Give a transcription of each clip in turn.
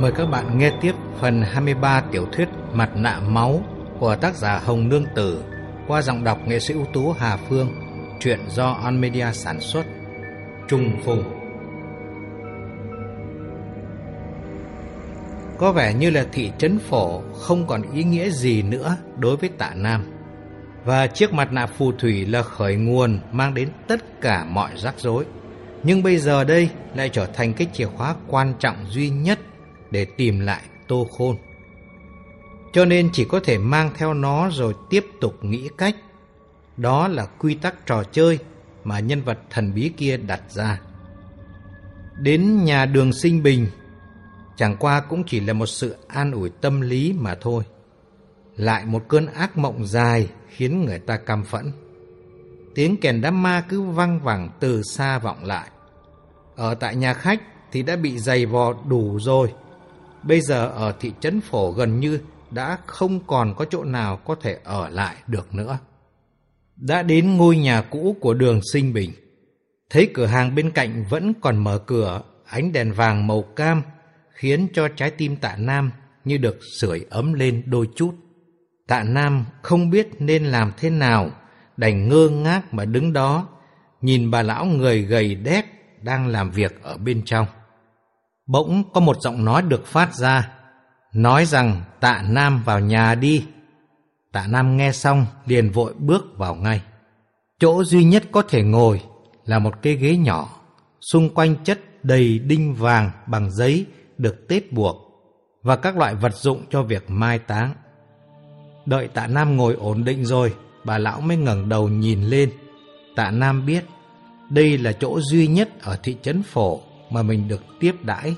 Mời các bạn nghe tiếp phần 23 tiểu thuyết Mặt nạ máu của tác giả Hồng Nương Tử qua giọng đọc nghệ sĩ ưu tú Hà Phương, truyện do On Media sản xuất. Trùng Phùng Có vẻ như là thị trấn phổ không còn ý nghĩa gì nữa đối với tạ Nam. Và chiếc mặt nạ phù thủy là khởi nguồn mang đến tất cả mọi rắc rối. Nhưng bây giờ đây lại trở thành cái chìa khóa quan trọng duy nhất để tìm lại Tô Khôn. Cho nên chỉ có thể mang theo nó rồi tiếp tục nghĩ cách. Đó là quy tắc trò chơi mà nhân vật thần bí kia đặt ra. Đến nhà đường sinh bình, chẳng qua cũng chỉ là một sự an ủi tâm lý mà thôi. Lại một cơn ác mộng dài khiến người ta căm phẫn. Tiếng kèn đám ma cứ văng vẳng từ xa vọng lại. Ở tại nhà khách thì đã bị dày vò đủ rồi. Bây giờ ở thị trấn phổ gần như đã không còn có chỗ nào có thể ở lại được nữa. Đã đến ngôi nhà cũ của đường sinh bình. Thấy cửa hàng bên cạnh vẫn còn mở cửa, ánh đèn vàng màu cam khiến cho trái tim tạ Nam như được sưởi ấm lên đôi chút. Tạ Nam không biết nên làm thế nào, đành ngơ ngác mà đứng đó, nhìn bà lão người gầy đét đang làm việc ở bên trong. Bỗng có một giọng nói được phát ra, nói rằng tạ Nam vào nhà đi. Tạ Nam nghe xong liền vội bước vào ngay. Chỗ duy nhất có thể ngồi là một cái ghế nhỏ, xung quanh chất đầy đinh vàng bằng giấy được tết buộc và các loại vật dụng cho việc mai táng. Đợi tạ Nam ngồi ổn định rồi, bà lão mới ngẩng đầu nhìn lên. Tạ Nam biết đây là chỗ duy nhất ở thị trấn phổ mà mình được tiếp đãi.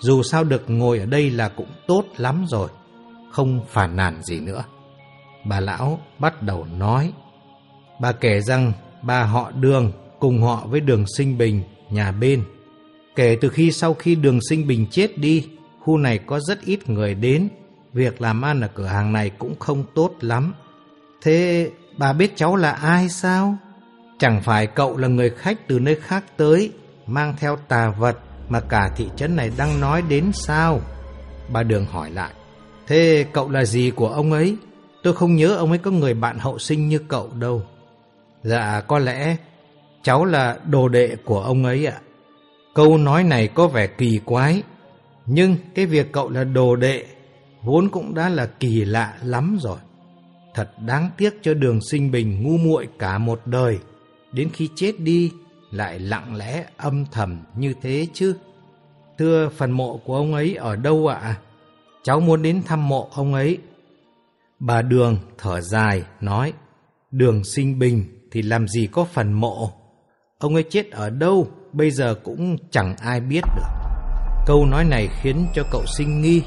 Dù sao được ngồi ở đây là cũng tốt lắm rồi, không phản nàn gì nữa. Bà lão bắt đầu nói. Bà kể rằng bà họ đường cùng họ với đường sinh bình nhà bên. Kể từ khi sau khi đường sinh bình chết đi, khu này có rất ít người đến. Việc làm ăn ở cửa hàng này cũng không tốt lắm. Thế bà biết cháu là ai sao? Chẳng phải cậu là người khách từ nơi khác tới, mang theo tà vật mà cả thị trấn này đang nói đến sao? Bà Đường hỏi lại. Thế cậu là gì của ông ấy? Tôi không nhớ ông ấy có người bạn hậu sinh như cậu đâu. Dạ, có lẽ cháu là đồ đệ của ông ấy ạ. Câu nói này có vẻ kỳ quái, nhưng cái việc cậu là đồ đệ vốn cũng đã là kỳ lạ lắm rồi. Thật đáng tiếc cho đường sinh bình ngu muội cả một đời, đến khi chết đi lại lặng lẽ âm thầm như thế chứ. Thưa phần mộ của ông ấy ở đâu ạ? Cháu muốn đến thăm mộ ông ấy. Bà Đường thở dài nói, Đường sinh bình thì làm gì có phần mộ. Ông ấy chết ở đâu bây giờ cũng chẳng ai biết được. Câu nói này khiến cho cậu sinh nghi.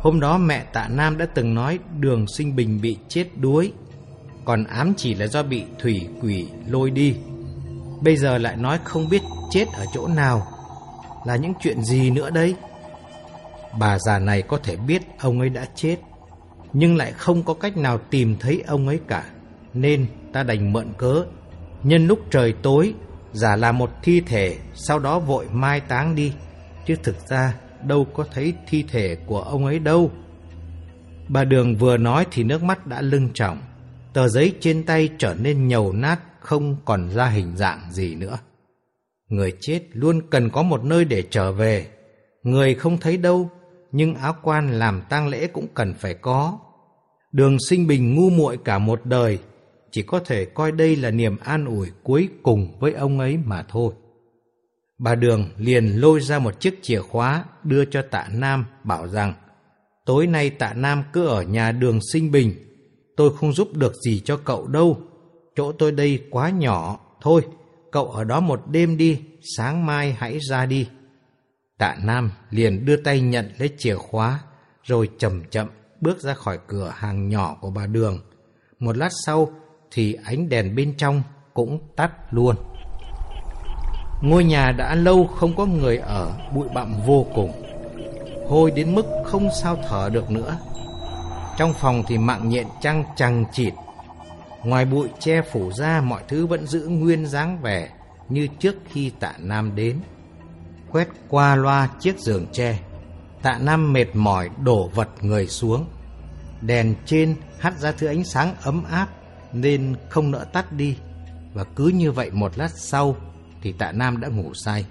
Hôm đó mẹ tạ Nam đã từng nói đường sinh bình bị chết đuối, còn ám chỉ là do bị thủy quỷ lôi đi. Bây giờ lại nói không biết chết ở chỗ nào, là những chuyện gì nữa đây Bà già này có thể biết ông ấy đã chết, nhưng lại không có cách nào tìm thấy ông ấy cả, nên ta đành mượn cớ. Nhân lúc trời tối giả là một thi thể, sau đó vội mai táng đi, chứ thực ra đâu có thấy thi thể của ông ấy đâu. Bà Đường vừa nói thì nước mắt đã lưng trọng. Tờ giấy trên tay trở nên nhầu nát, không còn ra hình dạng gì nữa. Người chết luôn cần có một nơi để trở về, người không thấy đâu, nhưng áo quan làm tang lễ cũng cần phải có. Đường sinh bình ngu muội cả một đời, chỉ có thể coi đây là niềm an ủi cuối cùng với ông ấy mà thôi. Bà Đường liền lôi ra một chiếc chìa khóa đưa cho tạ Nam bảo rằng Tối nay tạ Nam cứ ở nhà đường sinh bình, tôi không giúp được gì cho cậu đâu. Chỗ tôi đây quá nhỏ, thôi, cậu ở đó một đêm đi, sáng mai hãy ra đi. Tạ Nam liền đưa tay nhận lấy chìa khóa, rồi chậm chậm bước ra khỏi cửa hàng nhỏ của bà Đường. Một lát sau thì ánh đèn bên trong cũng tắt luôn. Ngôi nhà đã lâu không có người ở, bụi bặm vô cùng. Hôi đến mức không sao thở được nữa. Trong phòng thì mạng nhện trăng chằng chịt. Ngoài bụi che phủ ra mọi thứ vẫn giữ nguyên dáng vẻ như trước khi tạ Nam đến. Quét qua loa chiếc giường tre. Tạ Nam mệt mỏi đổ vật người xuống. Đèn trên hắt ra thứ ánh sáng ấm áp nên không nỡ tắt đi. Và cứ như vậy một lát sau thì tạ Nam đã ngủ say.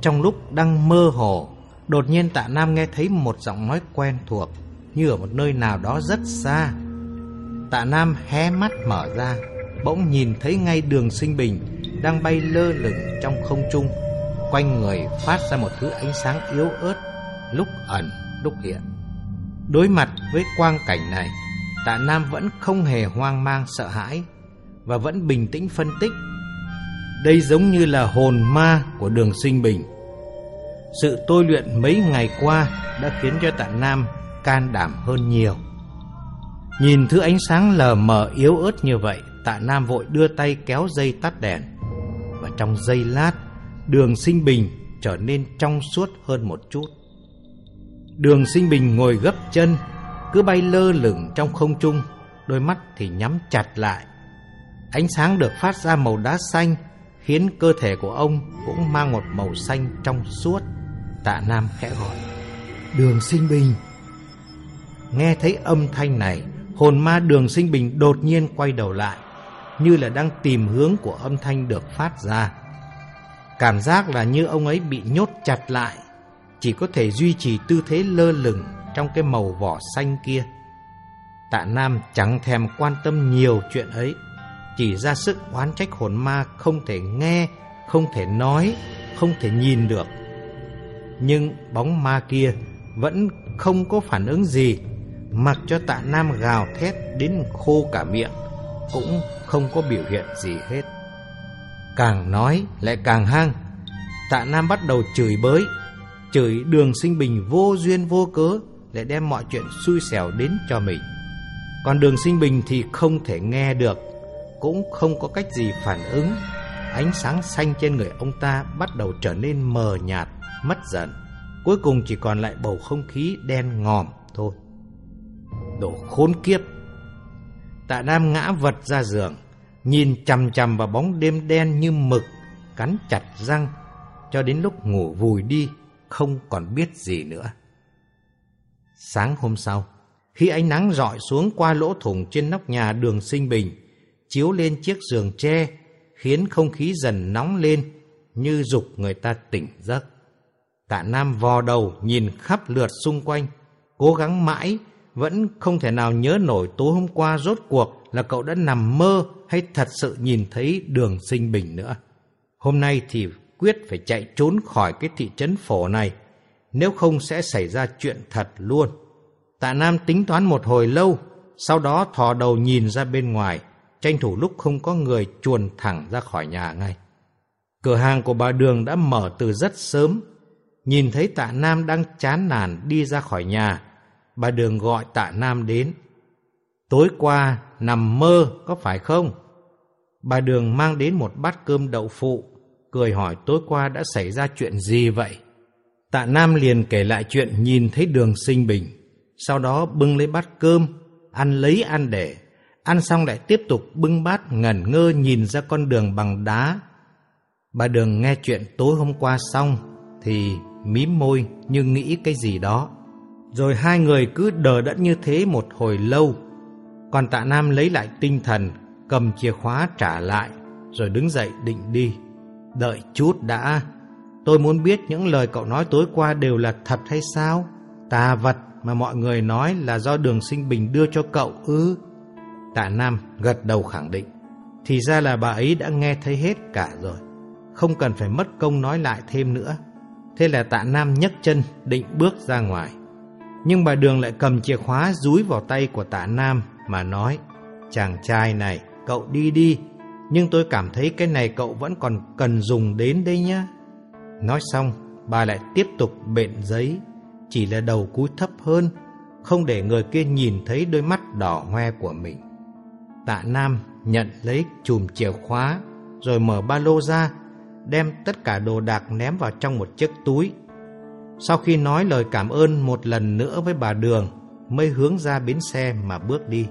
Trong lúc đang mơ hồ, đột nhiên tạ Nam nghe thấy một giọng nói quen thuộc như ở một nơi nào đó rất xa. Tạ Nam hé mắt mở ra, bỗng nhìn thấy ngay đường sinh bình đang bay lơ lửng trong không trung. Quanh người phát ra một thứ ánh sáng yếu ớt, lúc ẩn, lúc hiện. Đối mặt với quang cảnh này, tạ Nam vẫn không hề hoang mang sợ hãi và vẫn bình tĩnh phân tích. Đây giống như là hồn ma của đường sinh bình. Sự tôi luyện mấy ngày qua đã khiến cho tạ Nam can đảm hơn nhiều. Nhìn thứ ánh sáng lờ mờ yếu ớt như vậy, tạ Nam vội đưa tay kéo dây tắt đèn. Và trong giây lát, đường sinh bình trở nên trong suốt hơn một chút. Đường sinh bình ngồi gấp chân, cứ bay lơ lửng trong không trung, đôi mắt thì nhắm chặt lại. Ánh sáng được phát ra màu đá xanh, khiến cơ thể của ông cũng mang một màu xanh trong suốt. Tạ Nam khẽ gọi, Đường sinh bình. Nghe thấy âm thanh này, hồn ma đường sinh bình đột nhiên quay đầu lại, như là đang tìm hướng của âm thanh được phát ra. Cảm giác là như ông ấy bị nhốt chặt lại, chỉ có thể duy trì tư thế lơ lửng trong cái màu vỏ xanh kia. Tạ Nam chẳng thèm quan tâm nhiều chuyện ấy, chỉ ra sức oán trách hồn ma không thể nghe, không thể nói, không thể nhìn được. Nhưng bóng ma kia vẫn không có phản ứng gì, mặc cho tạ Nam gào thét đến khô cả miệng, cũng không có biểu hiện gì hết. Càng nói lại càng hăng, tạ Nam bắt đầu chửi bới, chửi đường sinh bình vô duyên vô cớ, để đem mọi chuyện xui xẻo đến cho mình. Còn đường sinh bình thì không thể nghe được, cũng không có cách gì phản ứng. Ánh sáng xanh trên người ông ta bắt đầu trở nên mờ nhạt, mất dần. Cuối cùng chỉ còn lại bầu không khí đen ngòm thôi. Đồ khốn kiếp! Tạ Nam ngã vật ra giường, nhìn chằm chằm vào bóng đêm đen như mực, cắn chặt răng, cho đến lúc ngủ vùi đi, không còn biết gì nữa. Sáng hôm sau, khi ánh nắng rọi xuống qua lỗ thủng trên nóc nhà đường sinh bình, chiếu lên chiếc giường tre, khiến không khí dần nóng lên như dục người ta tỉnh giấc. Tạ Nam vò đầu nhìn khắp lượt xung quanh, cố gắng mãi, vẫn không thể nào nhớ nổi tối hôm qua rốt cuộc là cậu đã nằm mơ hay thật sự nhìn thấy đường sinh bình nữa. Hôm nay thì quyết phải chạy trốn khỏi cái thị trấn phổ này, nếu không sẽ xảy ra chuyện thật luôn. Tạ Nam tính toán một hồi lâu, sau đó thò đầu nhìn ra bên ngoài, tranh thủ lúc không có người chuồn thẳng ra khỏi nhà ngay. Cửa hàng của bà Đường đã mở từ rất sớm, nhìn thấy tạ Nam đang chán nản đi ra khỏi nhà, bà Đường gọi tạ Nam đến. Tối qua nằm mơ có phải không? Bà Đường mang đến một bát cơm đậu phụ, cười hỏi tối qua đã xảy ra chuyện gì vậy? Tạ Nam liền kể lại chuyện nhìn thấy đường sinh bình, sau đó bưng lấy bát cơm, ăn lấy ăn để, ăn xong lại tiếp tục bưng bát ngẩn ngơ nhìn ra con đường bằng đá. Bà Đường nghe chuyện tối hôm qua xong thì mím môi như nghĩ cái gì đó. Rồi hai người cứ đờ đẫn như thế một hồi lâu. Còn tạ Nam lấy lại tinh thần, cầm chìa khóa trả lại, rồi đứng dậy định đi. Đợi chút đã, Tôi muốn biết những lời cậu nói tối qua đều là thật hay sao? Tà vật mà mọi người nói là do đường sinh bình đưa cho cậu ư? Tạ Nam gật đầu khẳng định. Thì ra là bà ấy đã nghe thấy hết cả rồi. Không cần phải mất công nói lại thêm nữa. Thế là tạ Nam nhấc chân định bước ra ngoài. Nhưng bà Đường lại cầm chìa khóa dúi vào tay của tạ Nam mà nói Chàng trai này, cậu đi đi. Nhưng tôi cảm thấy cái này cậu vẫn còn cần dùng đến đây nhá. Nói xong, bà lại tiếp tục bện giấy, chỉ là đầu cúi thấp hơn, không để người kia nhìn thấy đôi mắt đỏ hoe của mình. Tạ Nam nhận lấy chùm chìa khóa, rồi mở ba lô ra, đem tất cả đồ đạc ném vào trong một chiếc túi. Sau khi nói lời cảm ơn một lần nữa với bà Đường, mới hướng ra bến xe mà bước đi.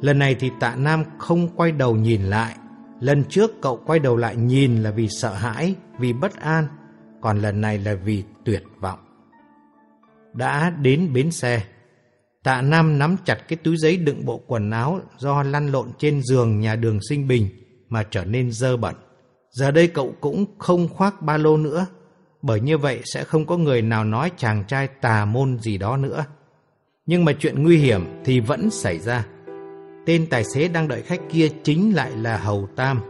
Lần này thì tạ Nam không quay đầu nhìn lại. Lần trước cậu quay đầu lại nhìn là vì sợ hãi, vì bất an, còn lần này là vì tuyệt vọng. đã đến bến xe. Tạ Nam nắm chặt cái túi giấy đựng bộ quần áo do lăn lộn trên giường nhà đường sinh bình mà trở nên dơ bẩn. Giờ đây cậu cũng không khoác ba lô nữa, bởi như vậy sẽ không có người nào nói chàng trai tà môn gì đó nữa. Nhưng mà chuyện nguy hiểm thì vẫn xảy ra. Tên tài xế đang đợi khách kia chính lại là Hầu Tam.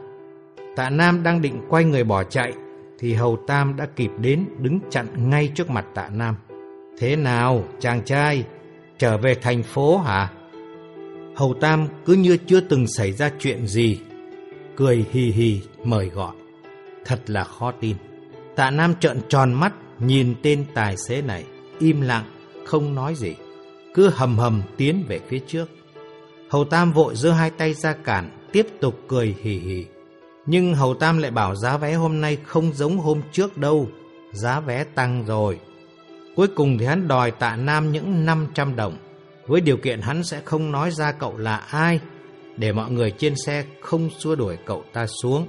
Tạ Nam đang định quay người bỏ chạy, thì Hầu Tam đã kịp đến đứng chặn ngay trước mặt Tạ Nam. Thế nào, chàng trai, trở về thành phố hả? Hầu Tam cứ như chưa từng xảy ra chuyện gì, cười hì hì mời gọi. Thật là khó tin. Tạ Nam trợn tròn mắt nhìn tên tài xế này, im lặng, không nói gì, cứ hầm hầm tiến về phía trước. Hầu Tam vội giơ hai tay ra cản, tiếp tục cười hì hì. Nhưng Hầu Tam lại bảo giá vé hôm nay không giống hôm trước đâu, giá vé tăng rồi. Cuối cùng thì hắn đòi tạ Nam những 500 đồng, với điều kiện hắn sẽ không nói ra cậu là ai, để mọi người trên xe không xua đuổi cậu ta xuống.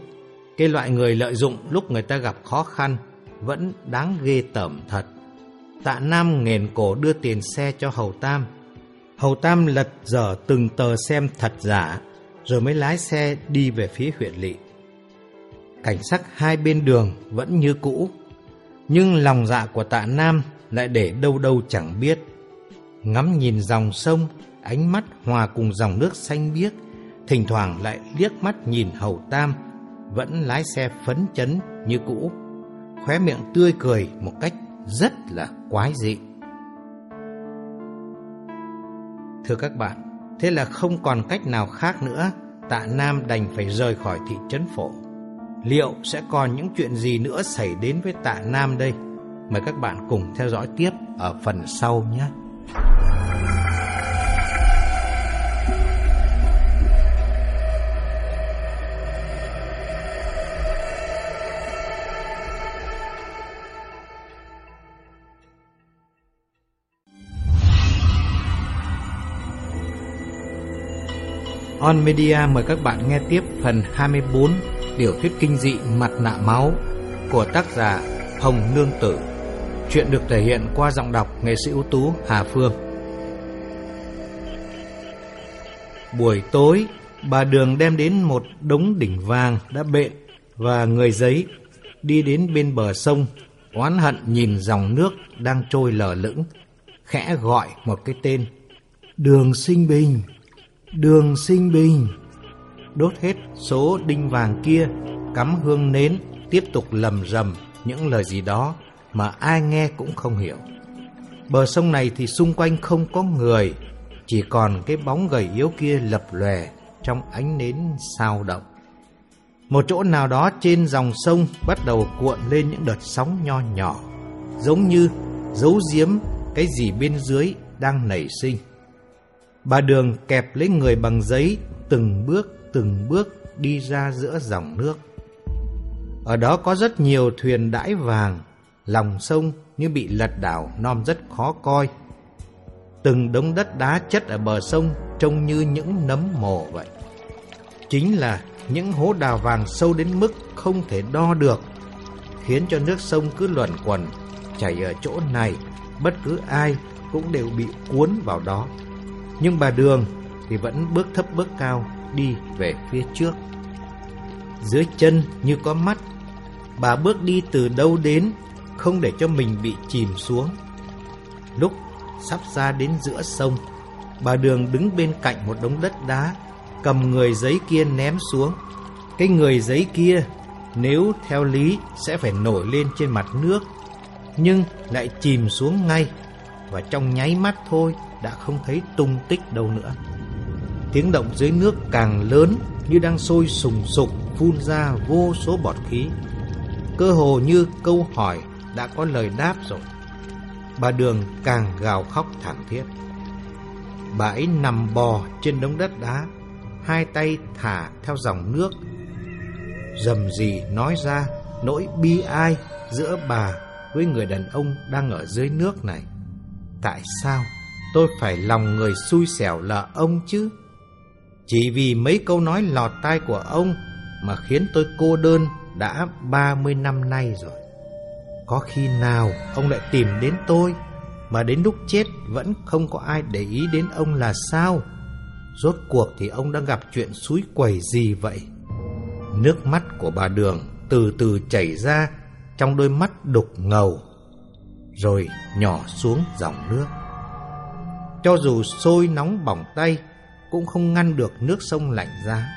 Cái loại người lợi dụng lúc người ta gặp khó khăn vẫn đáng ghê tởm thật. Tạ Nam nghền cổ đưa tiền xe cho Hầu Tam. Hầu Tam lật dở từng tờ xem thật giả, rồi mới lái xe đi về phía huyện lỵ. Cảnh sắc hai bên đường vẫn như cũ, nhưng lòng dạ của tạ Nam lại để đâu đâu chẳng biết. Ngắm nhìn dòng sông, ánh mắt hòa cùng dòng nước xanh biếc, thỉnh thoảng lại liếc mắt nhìn Hầu Tam, vẫn lái xe phấn chấn như cũ, khóe miệng tươi cười một cách rất là quái dị. Thưa các bạn, thế là không còn cách nào khác nữa, tạ Nam đành phải rời khỏi thị trấn phổ. Liệu sẽ còn những chuyện gì nữa xảy đến với tạ Nam đây? Mời các bạn cùng theo dõi tiếp ở phần sau nhé. On Media mời các bạn nghe tiếp phần 24 tiểu thuyết kinh dị Mặt nạ máu của tác giả Hồng Nương Tử. Chuyện được thể hiện qua giọng đọc nghệ sĩ ưu tú Hà Phương. Buổi tối, bà Đường đem đến một đống đỉnh vàng đã bện và người giấy đi đến bên bờ sông, oán hận nhìn dòng nước đang trôi lờ lững, khẽ gọi một cái tên. Đường Sinh Bình, Đường Sinh Bình. Đốt hết số đinh vàng kia, cắm hương nến, tiếp tục lầm rầm những lời gì đó mà ai nghe cũng không hiểu. Bờ sông này thì xung quanh không có người, chỉ còn cái bóng gầy yếu kia lập lòe trong ánh nến sao động. Một chỗ nào đó trên dòng sông bắt đầu cuộn lên những đợt sóng nho nhỏ, giống như giấu giếm cái gì bên dưới đang nảy sinh. Bà Đường kẹp lấy người bằng giấy, từng bước từng bước đi ra giữa dòng nước. Ở đó có rất nhiều thuyền đãi vàng, lòng sông như bị lật đảo non rất khó coi. Từng đống đất đá chất ở bờ sông trông như những nấm mồ vậy. Chính là những hố đào vàng sâu đến mức không thể đo được, khiến cho nước sông cứ luẩn quẩn, chảy ở chỗ này, bất cứ ai cũng đều bị cuốn vào đó. Nhưng bà Đường thì vẫn bước thấp bước cao đi về phía trước. Dưới chân như có mắt, bà bước đi từ đâu đến, không để cho mình bị chìm xuống. Lúc sắp ra đến giữa sông, bà Đường đứng bên cạnh một đống đất đá, cầm người giấy kia ném xuống. Cái người giấy kia, nếu theo lý sẽ phải nổi lên trên mặt nước, nhưng lại chìm xuống ngay, và trong nháy mắt thôi đã không thấy tung tích đâu nữa. Tiếng động dưới nước càng lớn như đang sôi sùng sục phun ra vô số bọt khí. Cơ hồ như câu hỏi đã có lời đáp rồi. Bà Đường càng gào khóc thảm thiết. Bà ấy nằm bò trên đống đất đá, hai tay thả theo dòng nước. Dầm gì nói ra nỗi bi ai giữa bà với người đàn ông đang ở dưới nước này. Tại sao tôi phải lòng người xui xẻo là ông chứ? Chỉ vì mấy câu nói lọt tai của ông mà khiến tôi cô đơn đã 30 năm nay rồi. Có khi nào ông lại tìm đến tôi mà đến lúc chết vẫn không có ai để ý đến ông là sao? Rốt cuộc thì ông đang gặp chuyện suối quẩy gì vậy? Nước mắt của bà Đường từ từ chảy ra trong đôi mắt đục ngầu, rồi nhỏ xuống dòng nước. Cho dù sôi nóng bỏng tay, cũng không ngăn được nước sông lạnh giá.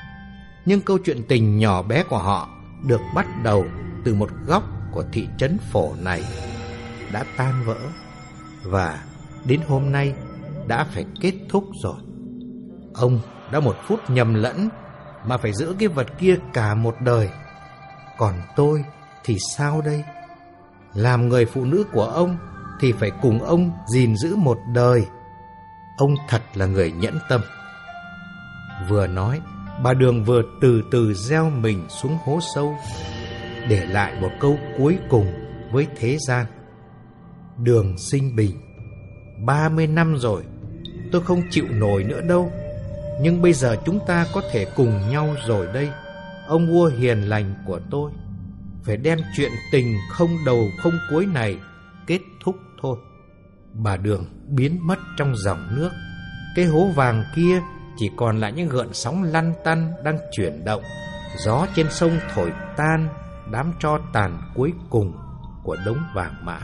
Nhưng câu chuyện tình nhỏ bé của họ được bắt đầu từ một góc của thị trấn phổ này đã tan vỡ và đến hôm nay đã phải kết thúc rồi. Ông đã một phút nhầm lẫn mà phải giữ cái vật kia cả một đời. Còn tôi thì sao đây? Làm người phụ nữ của ông thì phải cùng ông gìn giữ một đời. Ông thật là người nhẫn tâm. Vừa nói, bà Đường vừa từ từ gieo mình xuống hố sâu, để lại một câu cuối cùng với thế gian. Đường sinh bình, ba mươi năm rồi, tôi không chịu nổi nữa đâu. Nhưng bây giờ chúng ta có thể cùng nhau rồi đây Ông vua hiền lành của tôi Phải đem chuyện tình không đầu không cuối này Kết thúc thôi Bà Đường biến mất trong dòng nước Cái hố vàng kia chỉ còn lại những gợn sóng lăn tăn đang chuyển động Gió trên sông thổi tan đám cho tàn cuối cùng của đống vàng mã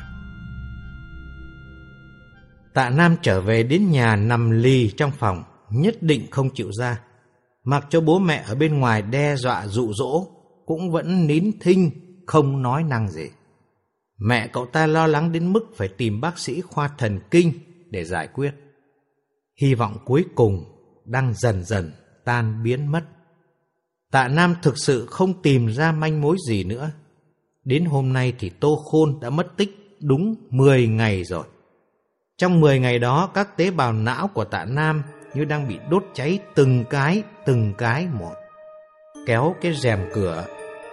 Tạ Nam trở về đến nhà nằm lì trong phòng nhất định không chịu ra. Mặc cho bố mẹ ở bên ngoài đe dọa dụ dỗ, cũng vẫn nín thinh, không nói năng gì. Mẹ cậu ta lo lắng đến mức phải tìm bác sĩ khoa thần kinh để giải quyết. Hy vọng cuối cùng đang dần dần tan biến mất. Tạ Nam thực sự không tìm ra manh mối gì nữa. Đến hôm nay thì Tô Khôn đã mất tích đúng 10 ngày rồi. Trong 10 ngày đó, các tế bào não của tạ Nam như đang bị đốt cháy từng cái, từng cái một. Kéo cái rèm cửa,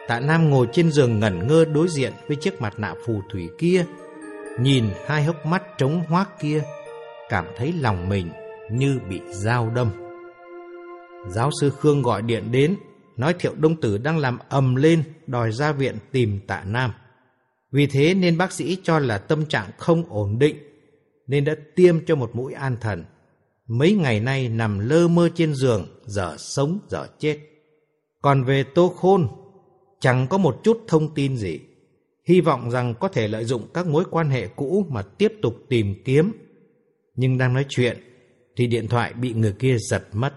tạ Nam ngồi trên giường ngẩn ngơ đối diện với chiếc mặt nạ phù thủy kia, nhìn hai hốc mắt trống hoác kia, cảm thấy lòng mình như bị dao đâm. Giáo sư Khương gọi điện đến, nói Thiệu Đông Tử đang làm ầm lên đòi ra viện tìm tạ Nam. Vì thế nên bác sĩ cho là tâm trạng không ổn định, nên đã tiêm cho một mũi an thần. Mấy ngày nay nằm lơ mơ trên giường, giờ sống giờ chết. Còn về Tô Khôn, chẳng có một chút thông tin gì. Hy vọng rằng có thể lợi dụng các mối quan hệ cũ mà tiếp tục tìm kiếm. Nhưng đang nói chuyện, thì điện thoại bị người kia giật mất.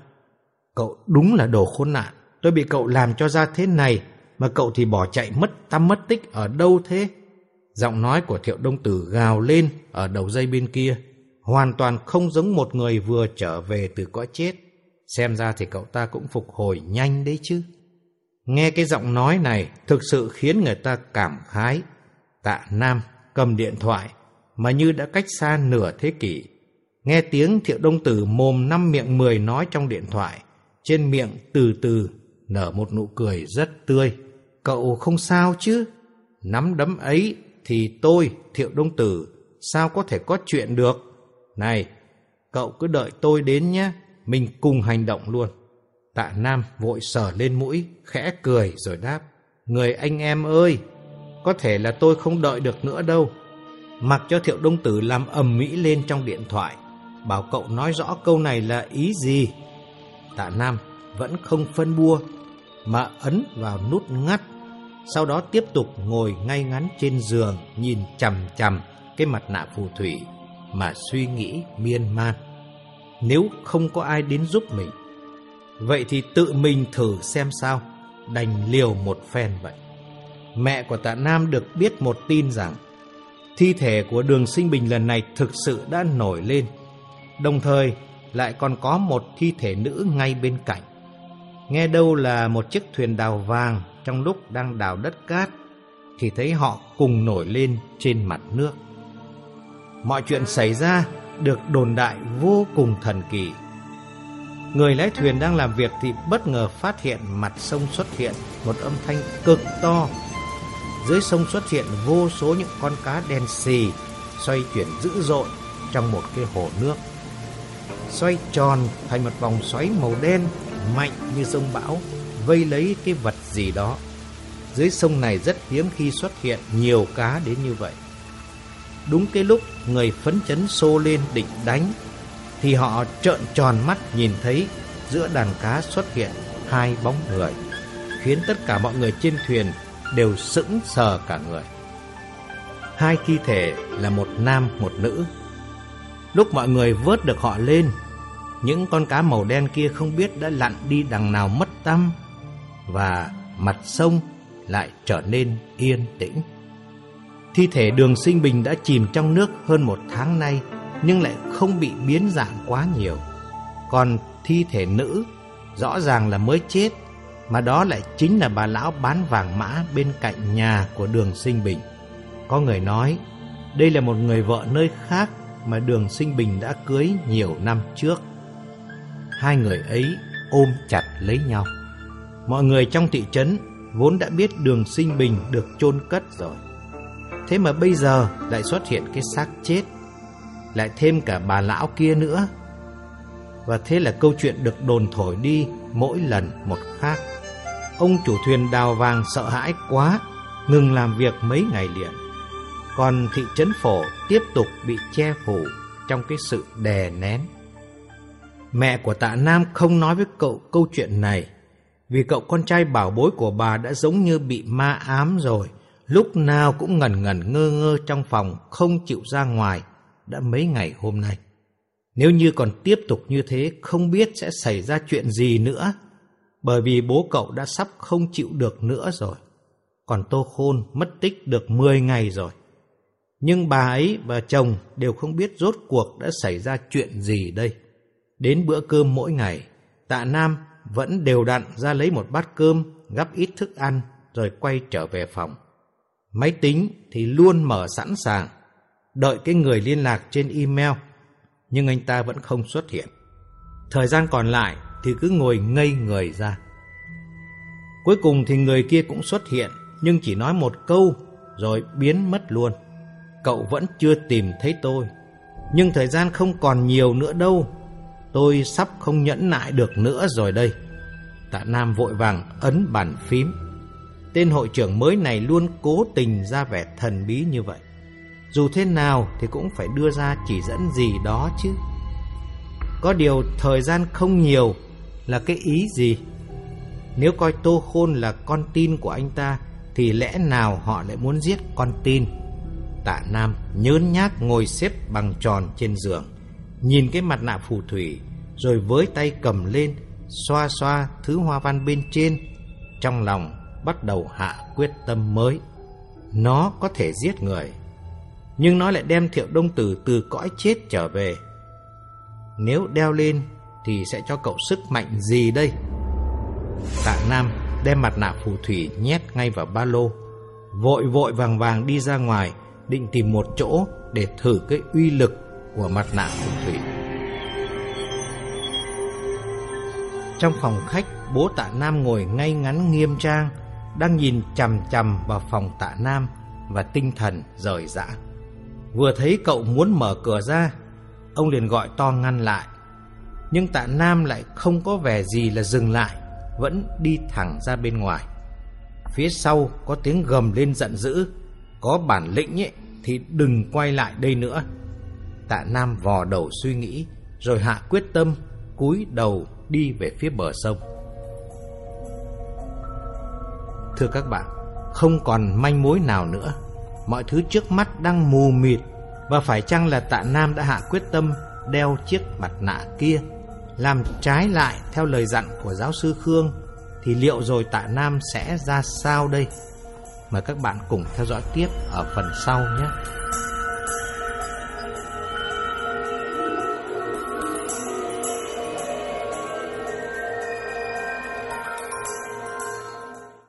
Cậu đúng là đồ khốn nạn. Tôi bị cậu làm cho ra thế này, mà cậu thì bỏ chạy mất tăm mất tích ở đâu thế? Giọng nói của Thiệu Đông Tử gào lên ở đầu dây bên kia hoàn toàn không giống một người vừa trở về từ cõi chết. Xem ra thì cậu ta cũng phục hồi nhanh đấy chứ. Nghe cái giọng nói này thực sự khiến người ta cảm khái. Tạ Nam cầm điện thoại mà như đã cách xa nửa thế kỷ. Nghe tiếng thiệu đông tử mồm năm miệng mười nói trong điện thoại. Trên miệng từ từ nở một nụ cười rất tươi. Cậu không sao chứ? Nắm đấm ấy thì tôi, thiệu đông tử, sao có thể có chuyện được? Này, cậu cứ đợi tôi đến nhé, mình cùng hành động luôn. Tạ Nam vội sờ lên mũi, khẽ cười rồi đáp. Người anh em ơi, có thể là tôi không đợi được nữa đâu. Mặc cho Thiệu Đông Tử làm ầm mỹ lên trong điện thoại, bảo cậu nói rõ câu này là ý gì. Tạ Nam vẫn không phân bua, mà ấn vào nút ngắt. Sau đó tiếp tục ngồi ngay ngắn trên giường, nhìn chằm chằm cái mặt nạ phù thủy mà suy nghĩ miên man. Nếu không có ai đến giúp mình, vậy thì tự mình thử xem sao, đành liều một phen vậy. Mẹ của tạ Nam được biết một tin rằng thi thể của đường sinh bình lần này thực sự đã nổi lên, đồng thời lại còn có một thi thể nữ ngay bên cạnh. Nghe đâu là một chiếc thuyền đào vàng trong lúc đang đào đất cát, thì thấy họ cùng nổi lên trên mặt nước. Mọi chuyện xảy ra được đồn đại vô cùng thần kỳ. Người lái thuyền đang làm việc thì bất ngờ phát hiện mặt sông xuất hiện một âm thanh cực to. Dưới sông xuất hiện vô số những con cá đen xì xoay chuyển dữ dội trong một cái hồ nước. Xoay tròn thành một vòng xoáy màu đen mạnh như sông bão vây lấy cái vật gì đó. Dưới sông này rất hiếm khi xuất hiện nhiều cá đến như vậy. đúng cái lúc người phấn chấn xô lên định đánh, thì họ trợn tròn mắt nhìn thấy giữa đàn cá xuất hiện hai bóng người, khiến tất cả mọi người trên thuyền đều sững sờ cả người. Hai thi thể là một nam một nữ. Lúc mọi người vớt được họ lên, những con cá màu đen kia không biết đã lặn đi đằng nào mất tâm và mặt sông lại trở nên yên tĩnh. Thi thể đường sinh bình đã chìm trong nước hơn một tháng nay nhưng lại không bị biến dạng quá nhiều. Còn thi thể nữ rõ ràng là mới chết mà đó lại chính là bà lão bán vàng mã bên cạnh nhà của đường sinh bình. Có người nói đây là một người vợ nơi khác mà đường sinh bình đã cưới nhiều năm trước. Hai người ấy ôm chặt lấy nhau. Mọi người trong thị trấn vốn đã biết đường sinh bình được chôn cất rồi. Thế mà bây giờ lại xuất hiện cái xác chết, lại thêm cả bà lão kia nữa. Và thế là câu chuyện được đồn thổi đi mỗi lần một khác. Ông chủ thuyền đào vàng sợ hãi quá, ngừng làm việc mấy ngày liền. Còn thị trấn phổ tiếp tục bị che phủ trong cái sự đè nén. Mẹ của tạ Nam không nói với cậu câu chuyện này, vì cậu con trai bảo bối của bà đã giống như bị ma ám rồi, lúc nào cũng ngẩn ngẩn ngơ ngơ trong phòng, không chịu ra ngoài, đã mấy ngày hôm nay. Nếu như còn tiếp tục như thế, không biết sẽ xảy ra chuyện gì nữa, bởi vì bố cậu đã sắp không chịu được nữa rồi. Còn Tô Khôn mất tích được 10 ngày rồi. Nhưng bà ấy và chồng đều không biết rốt cuộc đã xảy ra chuyện gì đây. Đến bữa cơm mỗi ngày, tạ Nam vẫn đều đặn ra lấy một bát cơm, gắp ít thức ăn, rồi quay trở về phòng. Máy tính thì luôn mở sẵn sàng, đợi cái người liên lạc trên email, nhưng anh ta vẫn không xuất hiện. Thời gian còn lại thì cứ ngồi ngây người ra. Cuối cùng thì người kia cũng xuất hiện, nhưng chỉ nói một câu rồi biến mất luôn. Cậu vẫn chưa tìm thấy tôi, nhưng thời gian không còn nhiều nữa đâu. Tôi sắp không nhẫn nại được nữa rồi đây. Tạ Nam vội vàng ấn bàn phím. Tên hội trưởng mới này luôn cố tình ra vẻ thần bí như vậy. Dù thế nào thì cũng phải đưa ra chỉ dẫn gì đó chứ. Có điều thời gian không nhiều là cái ý gì? Nếu coi Tô Khôn là con tin của anh ta thì lẽ nào họ lại muốn giết con tin? Tạ Nam nhớn nhác ngồi xếp bằng tròn trên giường, nhìn cái mặt nạ phù thủy rồi với tay cầm lên xoa xoa thứ hoa văn bên trên, trong lòng bắt đầu hạ quyết tâm mới. Nó có thể giết người, nhưng nó lại đem Thiệu Đông Tử từ cõi chết trở về. Nếu đeo lên thì sẽ cho cậu sức mạnh gì đây? Tạ Nam đem mặt nạ phù thủy nhét ngay vào ba lô, vội vội vàng vàng đi ra ngoài, định tìm một chỗ để thử cái uy lực của mặt nạ phù thủy. Trong phòng khách, bố tạ Nam ngồi ngay ngắn nghiêm trang, đang nhìn chằm chằm vào phòng tạ Nam và tinh thần rời rã. Vừa thấy cậu muốn mở cửa ra, ông liền gọi to ngăn lại. Nhưng tạ Nam lại không có vẻ gì là dừng lại, vẫn đi thẳng ra bên ngoài. Phía sau có tiếng gầm lên giận dữ, có bản lĩnh ấy, thì đừng quay lại đây nữa. Tạ Nam vò đầu suy nghĩ, rồi hạ quyết tâm, cúi đầu đi về phía bờ sông. Thưa các bạn, không còn manh mối nào nữa. Mọi thứ trước mắt đang mù mịt và phải chăng là tạ Nam đã hạ quyết tâm đeo chiếc mặt nạ kia, làm trái lại theo lời dặn của giáo sư Khương, thì liệu rồi tạ Nam sẽ ra sao đây? Mời các bạn cùng theo dõi tiếp ở phần sau nhé.